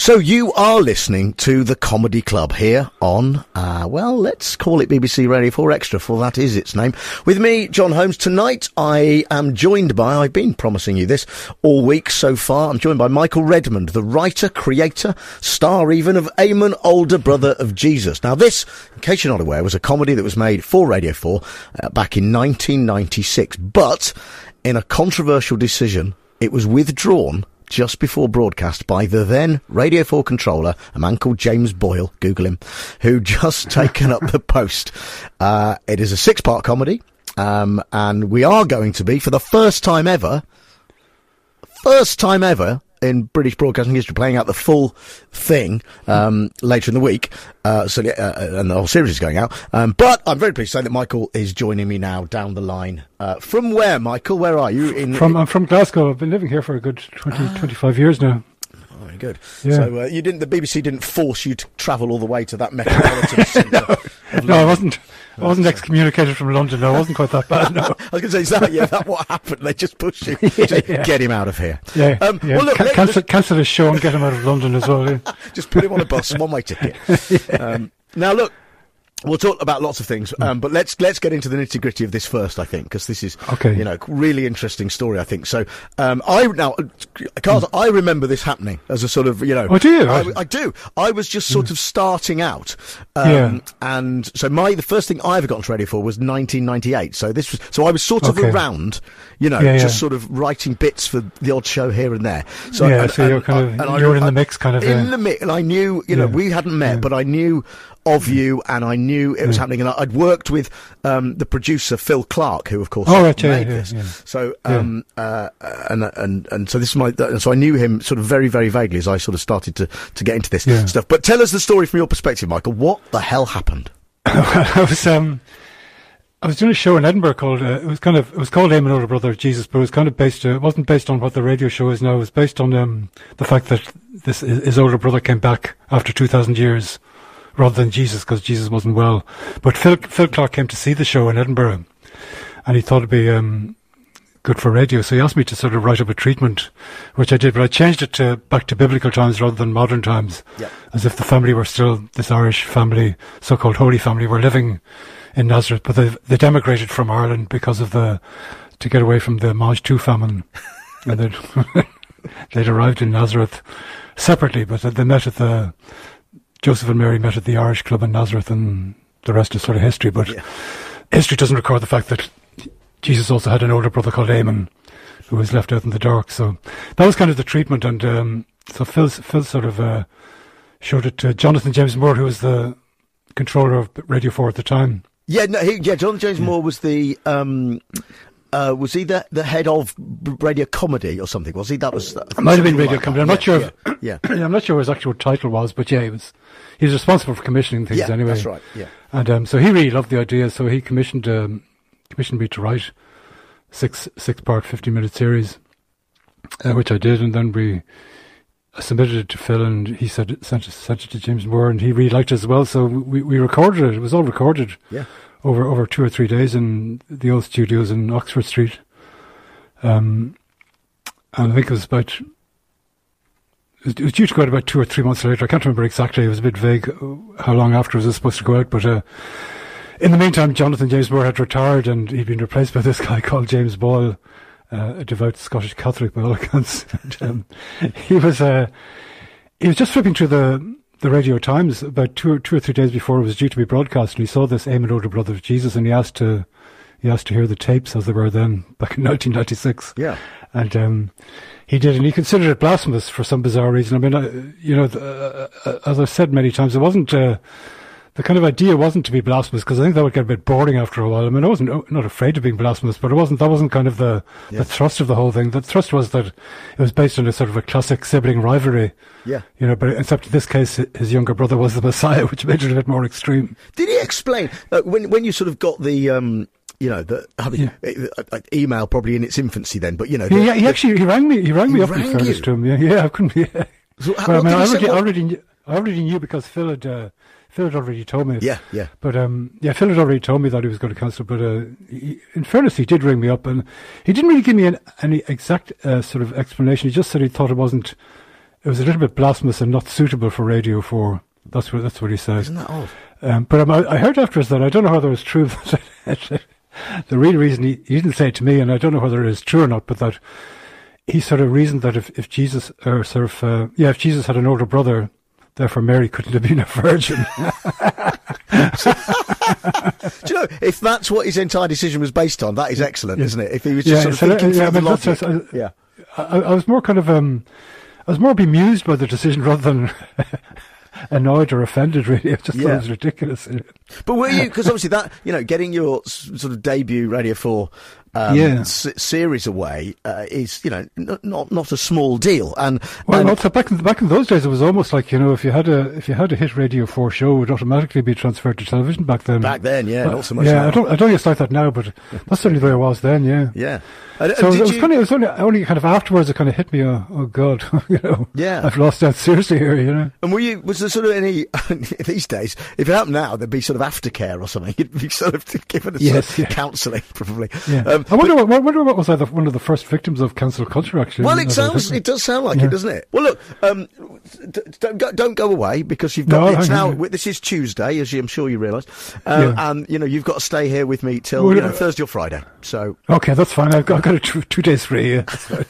So you are listening to the Comedy Club here on, uh, well, let's call it BBC Radio 4 Extra, for that is its name. With me, Jon Holmes. Tonight, I am joined by, I've been promising you this all week so far, I'm joined by Michael Redmond, the writer, creator, star even of Eamon, older brother of Jesus. Now this, in case you're not aware, was a comedy that was made for Radio 4 uh, back in 1996, but in a controversial decision, it was withdrawn just before broadcast by the then Radio 4 controller, a man called James Boyle, Google him, who just taken up the post. Uh, it is a six part comedy, um, and we are going to be, for the first time ever, first time ever, in British broadcasting history, playing out the full thing um, later in the week. Uh, so, uh, and the whole series is going out. Um, but I'm very pleased to say that Michael is joining me now down the line. Uh, from where, Michael? Where are you? In, from I'm from Glasgow. I've been living here for a good 20, ah. 25 years now. Oh, very good. Yeah. So uh, you didn't. The BBC didn't force you to travel all the way to that metropolitan centre. No, no, I wasn't. I wasn't excommunicated from London. No, I wasn't quite that bad. No. I was going to say, is that yeah? That what happened? They just pushed him. yeah, yeah. Get him out of here. Yeah. Um, yeah. Well, look, Can- cancel, cancel his show and get him out of London as well. Just put him on a bus, one way ticket. Um, now, look, We'll talk about lots of things, hmm. um, but let's let's get into the nitty gritty of this first. I think because this is okay. you know really interesting story. I think so. Um, I now, Carl, mm. I remember this happening as a sort of you know. Oh, do you? I, I do. I was just sort mm. of starting out, um, yeah. and so my the first thing I ever got into radio for was 1998. So this was so I was sort of okay. around, you know, yeah, just yeah. sort of writing bits for the odd show here and there. So yeah, and, so you're kind of you're in the mix, kind of in the mix, and I knew you know we hadn't met, but I knew of you, and I knew it was happening. And I'd worked with um, the producer Phil Clark, who of course oh, right, made yeah, this. Yeah, So um, uh, and and and so this is my so I knew him sort of very very vaguely as I sort of started to to get into this stuff. But tell us the story from your perspective, Michael. What the hell happened? I was um. I was doing a show in Edinburgh called uh, it was kind of it was called Eamon Older Brother of Jesus, but it was kind of based uh, it wasn't based on what the radio show is now. It was based on um, the fact that this his older brother came back after two thousand years rather than Jesus because Jesus wasn't well. But Phil, Phil Clark came to see the show in Edinburgh and he thought it'd be um, good for radio. So he asked me to sort of write up a treatment, which I did, but I changed it to back to biblical times rather than modern times, yeah. as if the family were still this Irish family, so-called Holy Family, were living in Nazareth, but they they emigrated from Ireland because of the to get away from the Maj Two famine, and they'd, they'd arrived in Nazareth separately, but they met at the Joseph and Mary met at the Irish Club in Nazareth, and the rest is sort of history. But yeah. history doesn't record the fact that Jesus also had an older brother called Eamon, who was left out in the dark. So that was kind of the treatment. And um, so Phil, Phil sort of uh, showed it to Jonathan James Moore, who was the controller of Radio 4 at the time. Yeah, no, he, yeah. Jonathan James yeah. Moore was the um, uh, was he the, the head of radio comedy or something? Was he? That was. Might have been radio like comedy. I'm yeah, not sure. Yeah, if, yeah. I'm not sure what his actual title was, but yeah, he was. He was responsible for commissioning things yeah, anyway. That's right. Yeah. And um, so he really loved the idea. So he commissioned um, commissioned me to write six six part, fifty minute series, uh, which I did, and then we. I submitted it to Phil, and he said sent it, sent it to James Moore, and he really liked it as well. So we we recorded it. It was all recorded. Yeah over over two or three days in the old studios in Oxford Street. Um, and I think it was about it was due to go out about two or three months later. I can't remember exactly. It was a bit vague how long afterwards it was supposed to go out. But uh, in the meantime, Jonathan James Moore had retired and he'd been replaced by this guy called James Boyle, uh, a devout Scottish Catholic by all accounts. and, um, he was uh, he was just flipping through the the Radio Times about two or, two or three days before it was due to be broadcast, and he saw this Eamon Older Brother of Jesus, and he asked to he asked to hear the tapes as they were then back in 1996. Yeah, and um, he did, and he considered it blasphemous for some bizarre reason. I mean, uh, you know, uh, uh, as I've said many times, it wasn't. Uh, the kind of idea wasn't to be blasphemous because I think that would get a bit boring after a while. I mean, I wasn't uh, not afraid of being blasphemous, but it wasn't. That wasn't kind of the yeah. the thrust of the whole thing. The thrust was that it was based on a sort of a classic sibling rivalry. Yeah, you know. But except in this case, his younger brother was the Messiah, which made it a bit more extreme. Did he explain uh, when when you sort of got the? Um you know, the I mean, yeah. Email probably in its infancy then, but you know, the, yeah, he actually he rang me. He rang me up in fairness to him. Yeah, yeah, I couldn't. Yeah. So, well, I mean, I already, already, I already knew because Phil had uh, Phil had already told me. Yeah, yeah. But um, yeah, Phil had already told me that he was going to cancel. But uh, he, in fairness, he did ring me up, and he didn't really give me an, any exact uh, sort of explanation. He just said he thought it wasn't it was a little bit blasphemous and not suitable for Radio Four. That's what that's what he said. Isn't that odd? Um, but um, I, I heard afterwards that I don't know whether it was true. that the real reason he, he didn't say it to me, and I don't know whether it is true or not, but that he sort of reasoned that if, if Jesus or sort of uh, yeah, if Jesus had an older brother, therefore Mary couldn't have been a virgin. Do you know if that's what his entire decision was based on? That is excellent, Yeah. isn't it? If he was just Yeah, sort of so thinking yeah, through I the mean, that's- logic. that's- yeah. I, I was more kind of um, I was more bemused by the decision rather than annoyed or offended. Really, I just thought it was ridiculous. But were you because obviously that you know getting your sort of debut Radio Four um, Yeah. s- series away uh, is you know n- not not a small deal, and, Well, and also back in back in those days, it was almost like you know, if you had a if you had a hit Radio Four show, it would automatically be transferred to television back then. back then, yeah, Well, not so much. yeah, now. I don't I don't like that now, but that's certainly the way it was then. Yeah. yeah. And, So it was you- kind of, it was only, only kind of afterwards it kind of hit me. Oh, oh God, you know, Yeah. I've lost that seriously here. You know, And were you, was there sort of any, these days, if it happened now, there'd be sort of aftercare or something. You'd be sort of given a Yes, sort of yeah. counselling, probably. yeah. Um, I wonder, what, I wonder what was either one of the first victims of cancel culture. Actually, well, it sounds, it does sound like Yeah. it, doesn't it? Well, look, um, don't go, don't go away because you've got, No, it's now, this is Tuesday, as you, I'm sure you realise. Um, Yeah. And, you know, you've got to stay here with me till, Well, you know, uh, Thursday or Friday. So, Okay, that's fine. I've got, I've got a two, two days free. Yeah.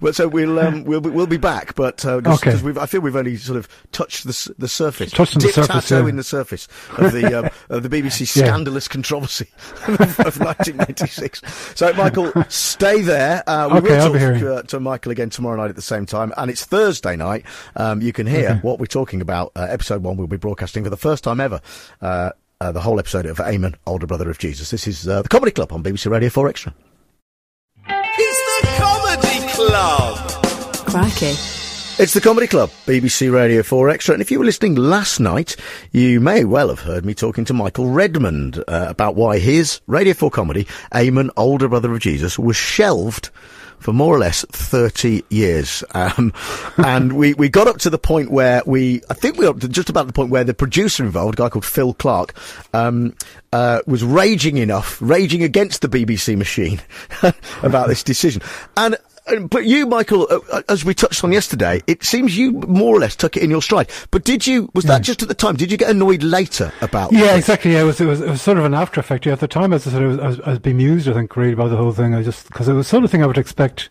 well, so we'll, um, we'll, be, we'll be back, but, uh, cause, Okay. 'cause I feel we've only sort of touched the, the surface. Touched the surface, yeah. in the surface of the, um, of the BBC scandalous controversy of, of 1996. So, Michael, stay there. Uh, we Okay, will I'll talk be here. to, uh, to Michael again tomorrow night at the same time, and it's Thursday night. Um, you can hear Okay. what we're talking about. Uh, episode one we'll be broadcasting for the first time ever. Uh, uh, the whole episode of Eamon, older brother of Jesus. This is uh, the Comedy Club on BBC Radio 4 Extra. It's the Comedy Club. Crikey. It's the Comedy Club, BBC Radio 4 Extra. And if you were listening last night, you may well have heard me talking to Michael Redmond uh, about why his Radio 4 comedy, Eamon, Older Brother of Jesus, was shelved for more or less 30 years. Um, and we, we got up to the point where we, I think we got up to just about the point where the producer involved, a guy called Phil Clark, um, uh, was raging enough, raging against the BBC machine about this decision. And but you, Michael, uh, uh, as we touched on yesterday, it seems you more or less took it in your stride. But did you? Was that Yeah. just at the time? Did you get annoyed later about? Yeah, this? exactly. Yeah, it was, it was it was sort of an after effect. Yeah, at the time, as I said, I was, I was, I was bemused. I think really by the whole thing. I just because it was the sort of thing I would expect,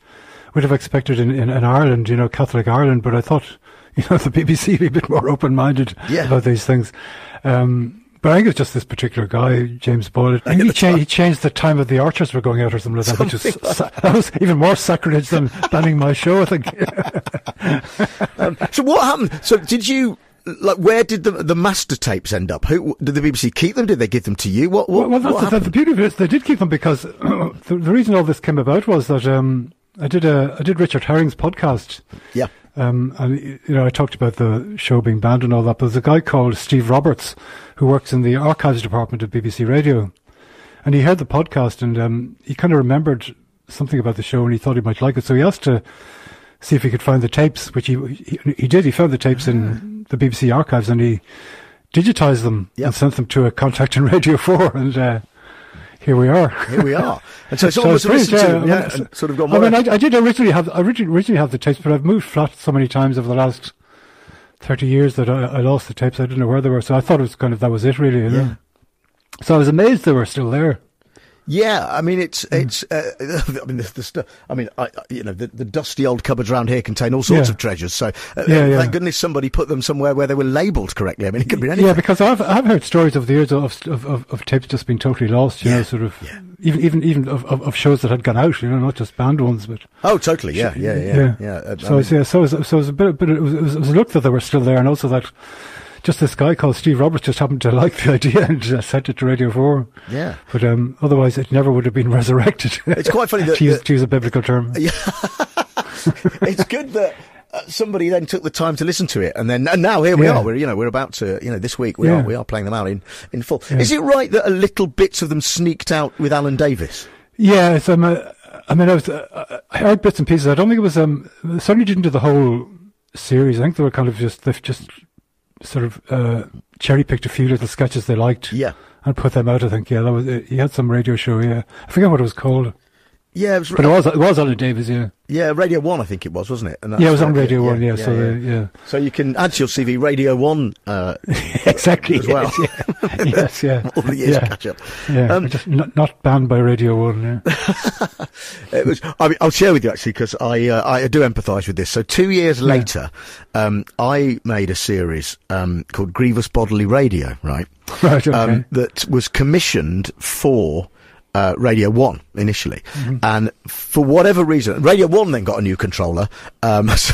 would have expected in, in, in Ireland, you know, Catholic Ireland. But I thought, you know, the BBC be a bit more open minded Yeah. about these things. Um, but I think it's just this particular guy, James Boyle. I think he, cha- he changed the time of the archers were going out or something like that, which was like sa- that was even more sacrilege than banning my show. I think. Um, so what happened? So did you? Like, where did the the master tapes end up? Who did the BBC keep them? Did they give them to you? What? What? Well, well what the, the beauty of it is they did keep them because the, the reason all this came about was that um, I did a I did Richard Herring's podcast, yeah. Um, and you know I talked about the show being banned and all that. But there's a guy called Steve Roberts who works in the archives department of BBC Radio, and he heard the podcast and um, he kind of remembered something about the show and he thought he might like it, so he asked to see if he could find the tapes, which he he, he did. He found the tapes in the BBC archives and he digitized them Yep. and sent them to a contact in Radio Four, and uh, here we are. Here we are. And so it's So almost listened brilliant, to yeah. yeah, I mean, and sort of gone. I mean, I, I did originally have I originally, originally have the tapes, but I've moved flat so many times over the last thirty years that I, I lost the tapes. I didn't know where they were, so I thought it was kind of that was it, really. Know? Yeah. So I was amazed they were still there. Yeah, I mean it's Mm. it's. Uh, I mean the, the stu- I mean I, I- you know the, the dusty old cupboards around here contain all sorts Yeah. of treasures. So uh, Yeah, yeah. thank goodness somebody put them somewhere where they were labelled correctly. I mean it could be anything. Yeah, because I've I've heard stories of the years of of, of, of tapes just being totally lost. You know, sort of even even even of, of, of shows that had gone out. You know, not just banned ones, but oh, totally. Yeah, yeah, yeah, yeah. Uh, I So, mean- it's, yeah, so, it was, so it was a bit, bit it, was, it was it was a look that they were still there, and also that just this guy called Steve Roberts just happened to like the idea and uh, sent it to Radio Four. yeah. But um, otherwise, it never would have been resurrected. It's quite funny that- to, use, to use a biblical term. it's good that uh, somebody then took the time to listen to it, and then and now here we Yeah. are. We're you know we're about to you know this week we Yeah. are we are playing them out in in full. Yeah. Is it right that a little bits of them sneaked out with Alan Davis? Yeah, uh, I mean, I, was, uh, I heard bits and pieces. I don't think it was. Um, certainly didn't do the whole series. I think they were kind of just they've just sort of uh, cherry picked a few little sketches they liked Yeah. and put them out. I think. Yeah, that was. He had some radio show. Yeah, I forget what it was called. Yeah, it was, But it was it was Ollie Davis, yeah. yeah, Radio One, I think it was, wasn't it? And Yeah, it was on Radio One, yeah. so yeah. The, yeah, So you can add to your CV Radio One uh, exactly. as well. Yes, yeah. yes, yeah. All the years yeah. catch up. Yeah, Um, just not, not banned by Radio One. Yeah. It was. I mean, I'll share with you actually because I uh, I do empathise with this. So two years later, um, I made a series um, called Grievous Bodily Radio, right? right. Okay. Um, that was commissioned for. Uh, Radio One initially, Mm-hmm. and for whatever reason, Radio One then got a new controller, um, so-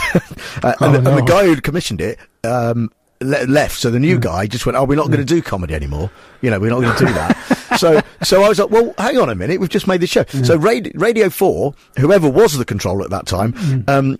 uh, Oh, and, the, and the guy who'd commissioned it um, le- left. So the Mm. new guy just went, "Oh, we're not going to do comedy anymore. You know, we're not going to do that." so, so I was like, "Well, hang on a minute. We've just made the show." So Radio, Radio Four, whoever was the controller at that time, Mm. um,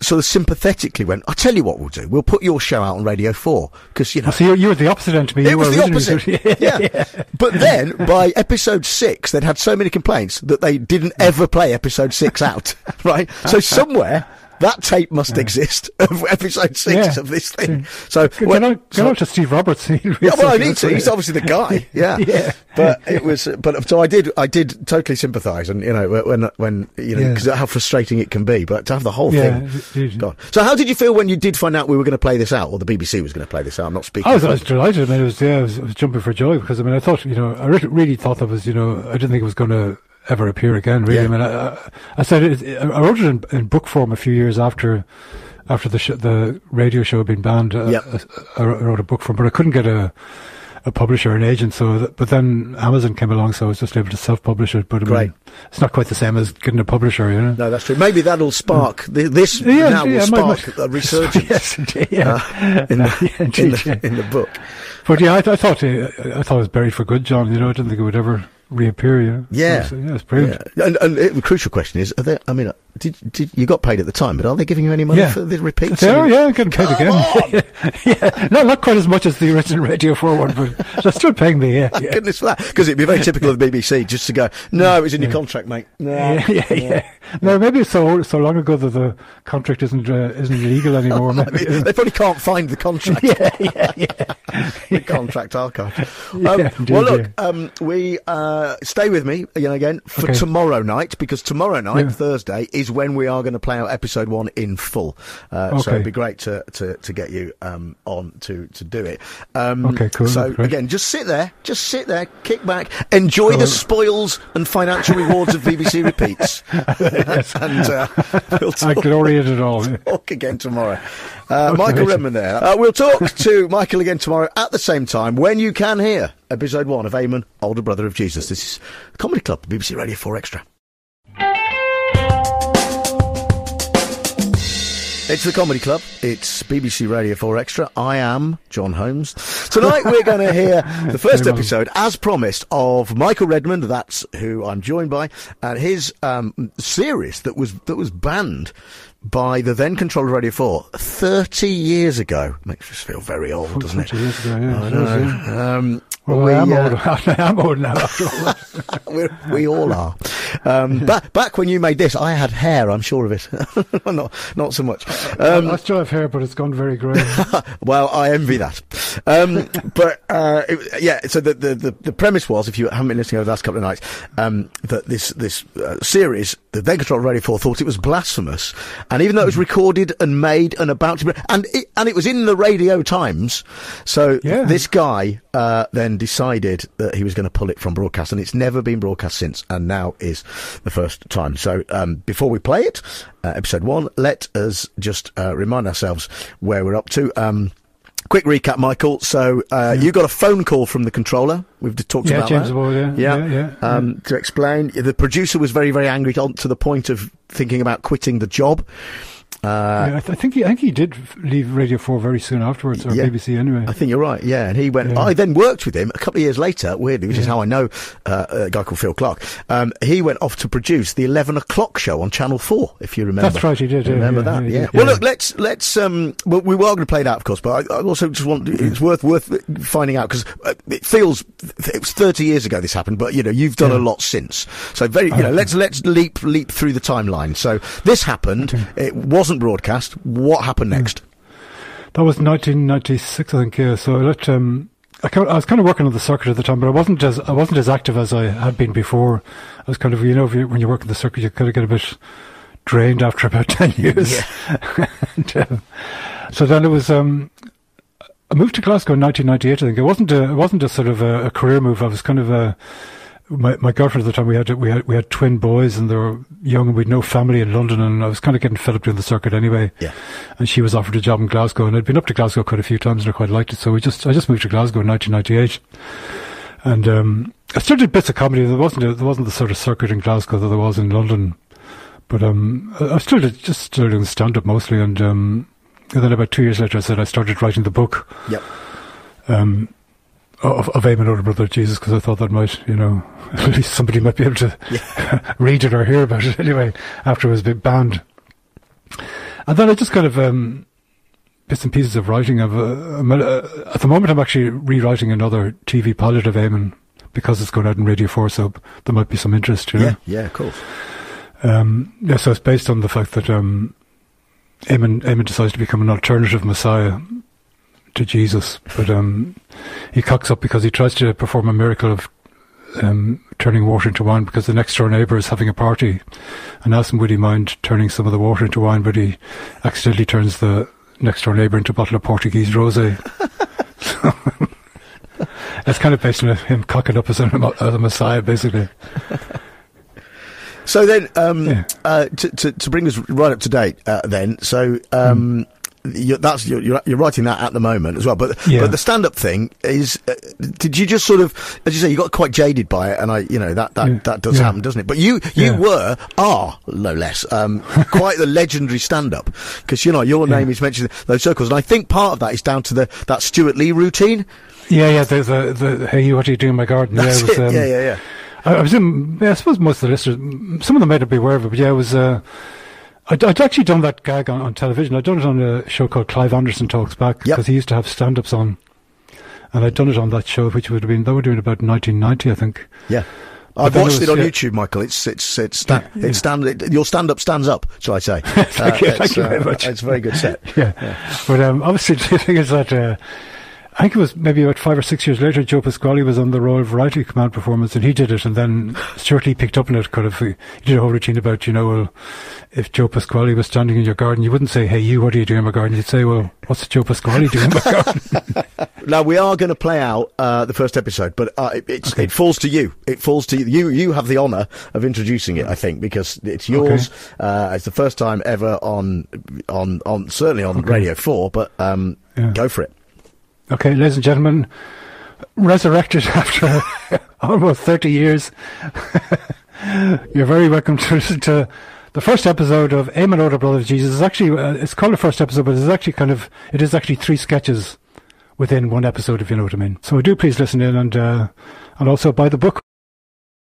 sort of sympathetically went, "I'll tell you what we'll do. We'll put your show out on Radio Four because you know." So you, you were the opposite end to me. It you was the opposite. yeah. But then, by episode six, they'd had so many complaints that they didn't ever play episode six out. Right? So somewhere, that tape must exist of episode six Yeah. of this thing. So, Get, when- on, get so- to Steve Roberts. Yeah, well, I need to. He's obviously the guy. Yeah. Yeah. But it was, but so I did, I did totally sympathise, and you know, when, when, you know, Yeah. because how frustrating it can be, but to have the whole Yeah, thing gone. So, how did you feel when you did find out we were going to play this out, or the BBC was going to play this out? I'm not speaking. I was, I was delighted. I mean, it was, yeah, I was, I was jumping for joy because I mean, I thought, you know, I re- really thought that was, you know, I didn't think it was going to ever appear again. Really, Yeah. I mean, I, I, I said it, I wrote it in, in book form a few years after after the sh- the radio show had been banned. Uh, Yep. I, I wrote a book form, but I couldn't get a a publisher, an agent. So, that, but then Amazon came along, so I was just able to self-publish it. But I mean, it's not quite the same as getting a publisher, you know. No, that's true. Maybe that'll spark th- this Yeah, now will yeah, might- spark might- a resurgence yes, indeed, yeah. uh, in, the, Yeah, in, the, in the book. But yeah, I, th- I thought uh, I thought it was buried for good, Jon. You know, I didn't think it would ever reappear. Know? Yeah. yeah, it's brilliant. Yeah. And, and the crucial question is: Are there? I mean, did, did you got paid at the time? But are they giving you any money Yeah. for the repeats? They are, yeah, getting paid again. yeah, no, not quite as much as the original Radio 4 one, but they're still paying me, yeah. Yeah, goodness for that, because it'd be very typical of the BBC just to go, "No, it was in your contract, mate." No, yeah, yeah. yeah. No, maybe it's so so long ago that the contract isn't uh, isn't legal anymore. Maybe. mean, they probably can't find the contract. yeah, yeah, yeah. the contract archive. Um, well, look, um, we uh, stay with me again, again for Okay. tomorrow night because tomorrow night, Yeah. Thursday, is when we are going to play out episode one in full. Uh, So it'd be great to, to, to get you um, on to, to do it. Um, Okay, cool, So again, just sit there, just sit there, kick back, enjoy the spoils and financial rewards of BBC repeats, and uh, we'll talk, I glory it all. talk again tomorrow. Uh, Okay. Michael Redmond there. Uh, we'll talk to Michael again tomorrow at the same time when you can hear episode one of Eamon, Older Brother of Jesus. This is Comedy Club, BBC Radio 4 Extra. It's the Comedy Club. It's BBC Radio 4 Extra. I am Jon Holmes. Tonight we're going to hear the first episode, as promised, of Michael Redmond. That's who I'm joined by, and his um, series that was that was banned by the then controller Radio 4 30 years ago. Makes us feel very old, doesn't it? 40 years ago, yeah, I know. Um, Well, we, I am uh, old. I am old now. After all we all are. Um, back back when you made this, I had hair. I'm sure of it. not not so much. Um, I still have hair, but it's gone very grey. well, I envy that. Um, but uh, it, yeah, so the, the the the premise was, if you haven't been listening over the last couple of nights, um, that this this uh, series, the then control Radio Four, thought it was blasphemous, and even though it was recorded and made and about to be, and it, and it was in the Radio Times, so Yeah. this guy uh, then decided that he was going to pull it from broadcast, and it's never been broadcast since, and now is the first time. So um, before we play it, uh, episode one, let us just uh, remind ourselves where we're up to. Um, quick recap, Michael. So uh, you got a phone call from the controller. We've talked Yeah, about James that. Ward, yeah. yeah, Yeah, yeah, Um, To explain, the producer was very, very angry on, to the point of thinking about quitting the job. Uh, yeah, I, th- I think he, I think he did leave Radio Four very soon afterwards, or Yeah. BBC anyway. I think you're right, yeah. And he went. Yeah. I then worked with him a couple of years later, weirdly, which is how I know uh, a guy called Phil Clark. Um, he went off to produce the 11 o'clock show on Channel 4, if you remember. That's right, he did, remember that? Yeah. Well, look, let's let's. Um, well, we were going to play that, of course, but I, I also just want. It's worth worth finding out because uh, it feels it was 30 years ago this happened, but you know you've done a lot since. So very, you know, let's let's leap leap through the timeline. So this happened. It wasn't broadcast. What happened next? That was 1996, I think. Yeah. So I let um, I, I was kind of working on the circuit at the time, but I wasn't as I wasn't as active as I had been before. I was kind of you know if you, when you work in the circuit, you kind of get a bit drained after about ten years. and, um, so then it was. Um, I moved to Glasgow in 1998. I think it wasn't a it wasn't a sort of a, a career move. I was kind of a my my girlfriend at the time we had we had we had twin boys and they were young and we'd no family in London and I was kind of getting fed up doing the circuit anyway. Yeah. And she was offered a job in Glasgow and I'd been up to Glasgow quite a few times and I quite liked it. So we just I just moved to Glasgow in 1998, and um, I still did bits of comedy. There wasn't a, there wasn't the sort of circuit in Glasgow that there was in London, but um, I, I still did just still doing stand up mostly and. Um, and then about two years later, I said I started writing the book. Yep. Um, of, of Eamon Older Brother Jesus because I thought that might, you know, at least somebody might be able to Yeah. read it or hear about it anyway after it was banned. And then I just kind of um, bits and pieces of writing. Of uh, uh, at the moment, I'm actually rewriting another TV pilot of Eamon because it's going out in Radio Four, so there might be some interest. You know? Yeah. Yeah. Of course. Um, yeah, so it's based on the fact that um, Eamon, Eamon decides to become an alternative Messiah to Jesus, but um, he cocks up because he tries to perform a miracle of um, turning water into wine because the next door neighbour is having a party and asks him would he mind turning some of the water into wine, but he accidentally turns the next door neighbour into a bottle of Portuguese rosé. it's kind of based on him cocking up as a, as a Messiah, basically. So then, um, Yeah. uh, to, to to bring us right up to date, uh, then. So um, you're, that's you're, you're you're writing that at the moment as well. But Yeah. but the stand up thing is, uh, did you just sort of, as you say, you got quite jaded by it, and I, you know, that that, Yeah. that does Yeah. happen, doesn't it? But you you were are no less um, quite the legendary stand up because you know your name is mentioned in those circles, and I think part of that is down to the that Stewart Lee routine. Yeah, yeah. The, the, the hey, what are you doing in my garden? That's yeah, it was, it. um, yeah, yeah, yeah. I, I was in, yeah, I suppose most of the listeners, some of them might be aware of it, but yeah, it was, uh, I'd, I'd actually done that gag on, on television. I'd done it on a show called Clive Anderson Talks Back, Yep. because he used to have stand-ups on. And I'd done it on that show, which would have been, that would have been about 1990, I think. Yeah. I've then it watched it, on yeah. YouTube, Michael. It's it's it's sta- Yeah, it's stand it, your stand up stands up, shall I say? Uh, Thank you, it's, thank you very much. It's a very good set. Yeah. But um, obviously, the thing is that uh, I think it was maybe about five or six years later, Joe Pasquale was on the Royal Variety Command performance, and he did it, and then Stewart Lee picked up on it. Kind of, he did a whole routine about, you know, well, if Joe Pasquale was standing in your garden, you wouldn't say, "Hey, you, what are you doing in my garden?" You'd say, "Well, what's Joe Pasquale doing in my garden?" Now we are going to play out uh, the first episode, but uh, it, it's, it falls to you. It falls to you. You you have the honour of introducing it, I think, because it's yours. Uh, it's the first time ever on on on certainly on Radio Four, but um, Yeah. go for it. Okay, ladies and gentlemen, resurrected after almost thirty years. You're very welcome to listen to the first episode of Eamon Older Brother of Jesus. It's actually uh, it's called the first episode, but it's actually kind of it is actually three sketches within one episode, if you know what I mean. So do please listen in and uh, and also buy the book.